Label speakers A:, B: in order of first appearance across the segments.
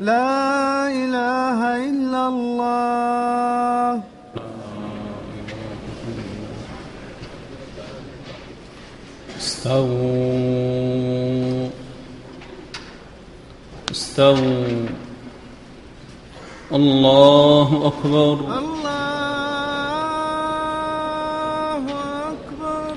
A: لا إله إلا الله.
B: استووا. استووا. الله أكبر.
A: الله أكبر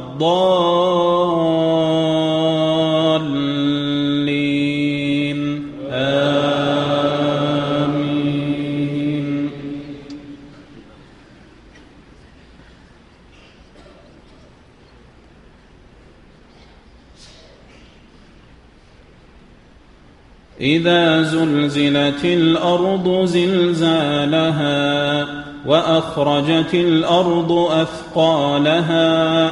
B: آمين. إذا زلزلت الأرض زلزالها وأخرجت الأرض أثقالها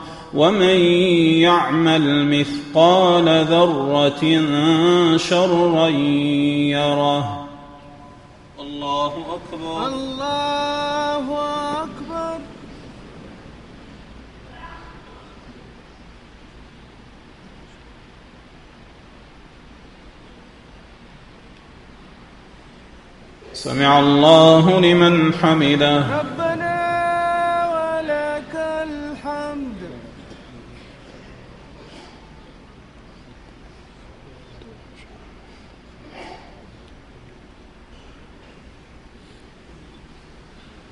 B: ومن يعمل مثقال ذرة شرا يره الله أكبر.
A: الله أكبر.
B: سمع الله لمن حمده.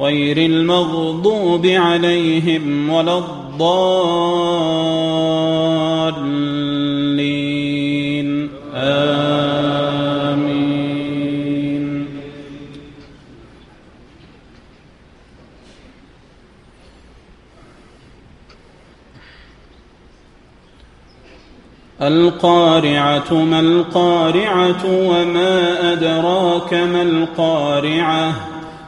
B: غير المغضوب عليهم ولا الضالين. آمين. القارعة ما القارعة وما أدراك ما القارعة؟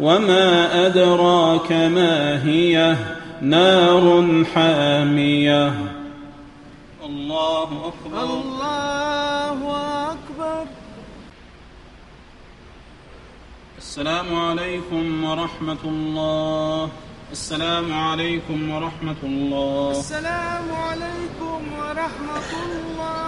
B: وما ادراك ما هي نار حاميه الله أكبر.
A: الله أكبر.
B: السلام عليكم ورحمة الله. السلام عليكم ورحمة الله.
A: السلام عليكم ورحمة الله.